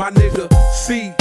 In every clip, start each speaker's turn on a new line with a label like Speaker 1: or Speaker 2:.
Speaker 1: My nigga, C.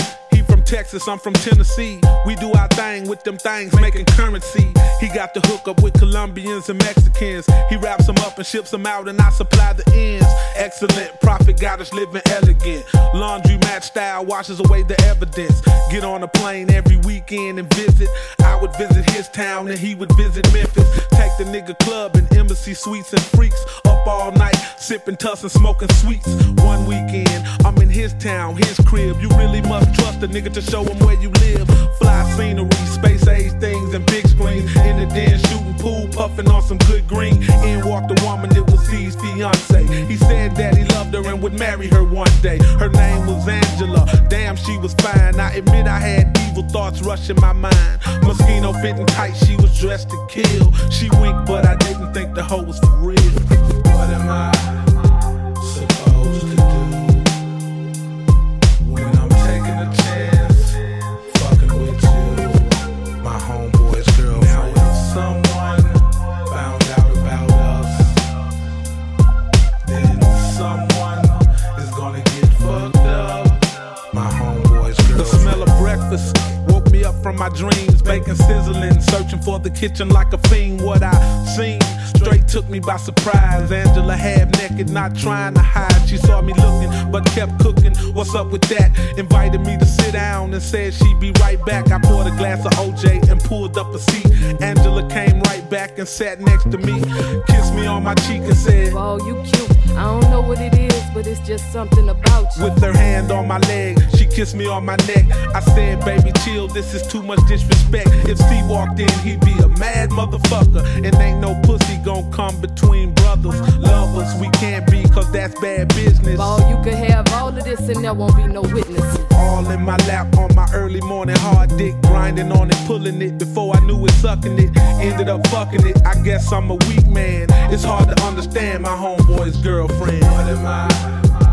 Speaker 1: Texas, I'm from Tennessee. We do our thing with them things, making currency. He got the hook up with Colombians and Mexicans. He wraps them up and ships them out, and I supply the ends. Excellent profit got us living elegant. Laundry match style washes away the evidence. Get on a plane every weekend and visit. I would visit his town and he would visit Memphis. Take the nigga club and embassy suites and freaks. Up all night, sipping tuss and smoking sweets. One weekend, I'm in his town, his crib. You really must trust a nigga to show him where you live. Fly scenery, space age things, and big screens. In the den, shooting pool, puffing on some good green. In walked the woman, that was his fiance. He said that he loved her and would marry her one day. Her name was Angela. Damn, she was fine. I admit I had evil thoughts rushing my mind. Moschino fitting tight, she was dressed to kill. She winked, but I didn't think the hoe was for real. What am I The smell of breakfast woke me up from my dreams. Bacon sizzling, searching for the kitchen like a fiend. What I seen straight took me by surprise. Angela half naked, not trying to hide. She saw me looking, but kept cooking. What's up with that? Invited me to sit down and said she'd be right back. I poured a glass of OJ and pulled up a seat. Angela came right back and sat next to me. Kissed me on my cheek and said,
Speaker 2: Oh, you cute. I don't know what it is, but it's just something about you.
Speaker 1: With her hand on my leg, she kissed me on my neck. I said, baby, chill, this is too much disrespect. If C walked in, he'd be a mad motherfucker. And ain't no pussy gon' come between brothers. Lovers, we can't be, cause that's bad business.
Speaker 2: Oh, you could have all of this and there won't be no witnesses.
Speaker 1: All in my lap on my early morning hard dick, grinding on it, pulling it before I knew it, sucking it. Ended up fucking it. I guess I'm a weak man. It's hard to understand my homeboy's girlfriend. What am I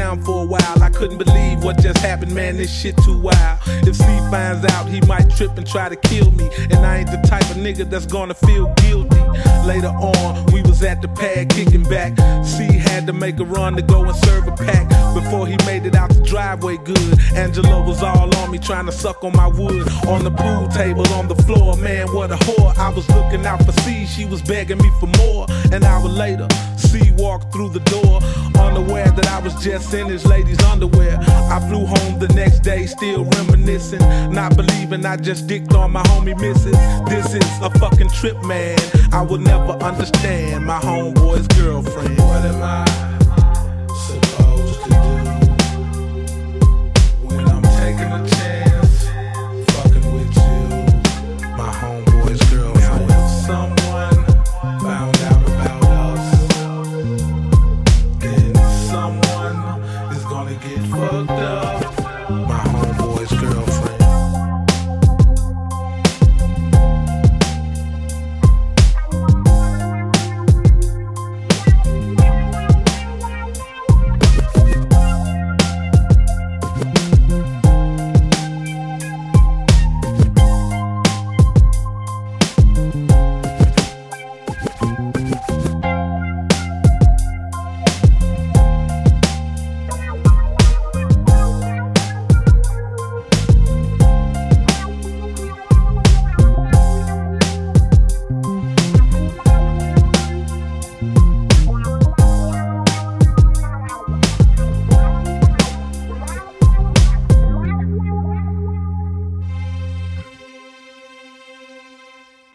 Speaker 1: town for a while. I couldn't believe what just happened, man. This shit too wild. If C finds out, he might trip and try to kill me. And I ain't the type of nigga that's gonna feel guilty. Later on, we was at the pad kicking back. C had to make a run to go and serve a pack before he made it out the driveway good. Angela was all on me trying to suck on my wood. On the pool table, on the floor, man, what a whore. I was looking out for C, she was begging me for more. An hour later, walked through the door, unaware that I was just in his lady's underwear. I flew home the next day, still reminiscing, not believing I just dicked on my homie missus. This is a fucking trip, man. I will never understand my homeboy's girlfriend. What am I supposed to do when I'm taking a chance? Fucking with you, my homeboy's girlfriend. Fucked up. My homeboy's girlfriend.